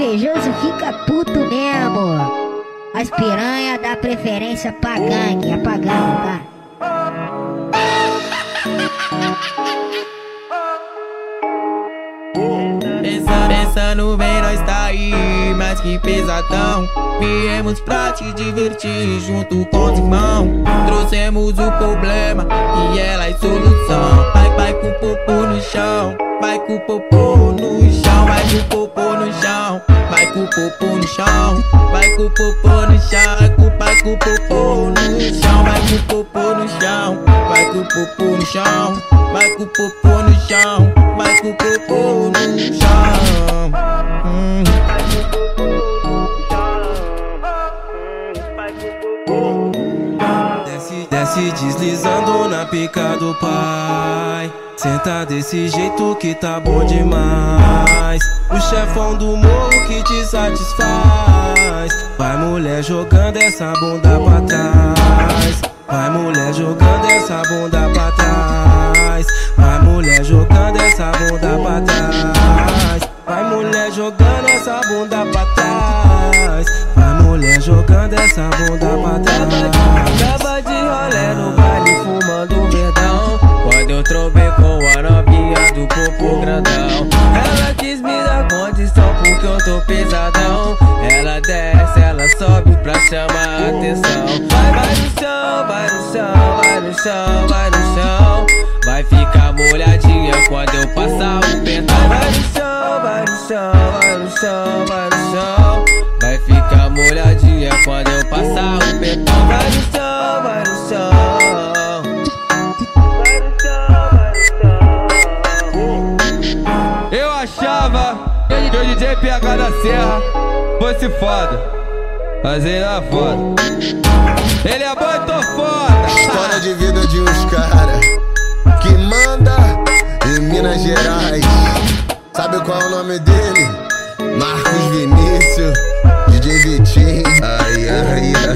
invejoso fica puto mesmo. As piranha dá preferência pra gangue, é pra gangue, tá? Pensando bem, nós tá aí, mais que pesadão. Viemos pra te divertir junto com os irmãos. Trouxemos o problema e ela é solução. Vai, vai com o popô no chão, vai com o popô vai com o popô no chão, vai com o popô no chão, vai com o popô no chão, vai com, vai com o popô no chão, vai com o popô no chão, vai com o popô no chão, vai com o popô no chão, vai com o popô no chão. Hum. Desce, desce deslizando na pica do pai. Senta desse jeito que tá bom demais. O chefão do morro que te satisfaz. Vai mulher jogando essa bunda pra trás. Vai mulher jogando essa bunda pra trás. Vai mulher jogando essa bunda pra trás. Vai mulher jogando essa bunda pra trás. Vai mulher jogando essa bunda pra trás. Tava de rolê no baile pesadão. Ela desce, ela sobe pra chamar atenção. Vai, vai no chão, vai no chão, vai no chão, vai no chão. Vai ficar molhadinha quando eu passar PH da Serra fosse foda. Mas ele é foda. Ele é bom e tô foda. História de vida de uns cara que manda em Minas Gerais. Sabe qual é o nome dele? Marcos Vinícius, DJ Vitinho. Ai, ai, ai.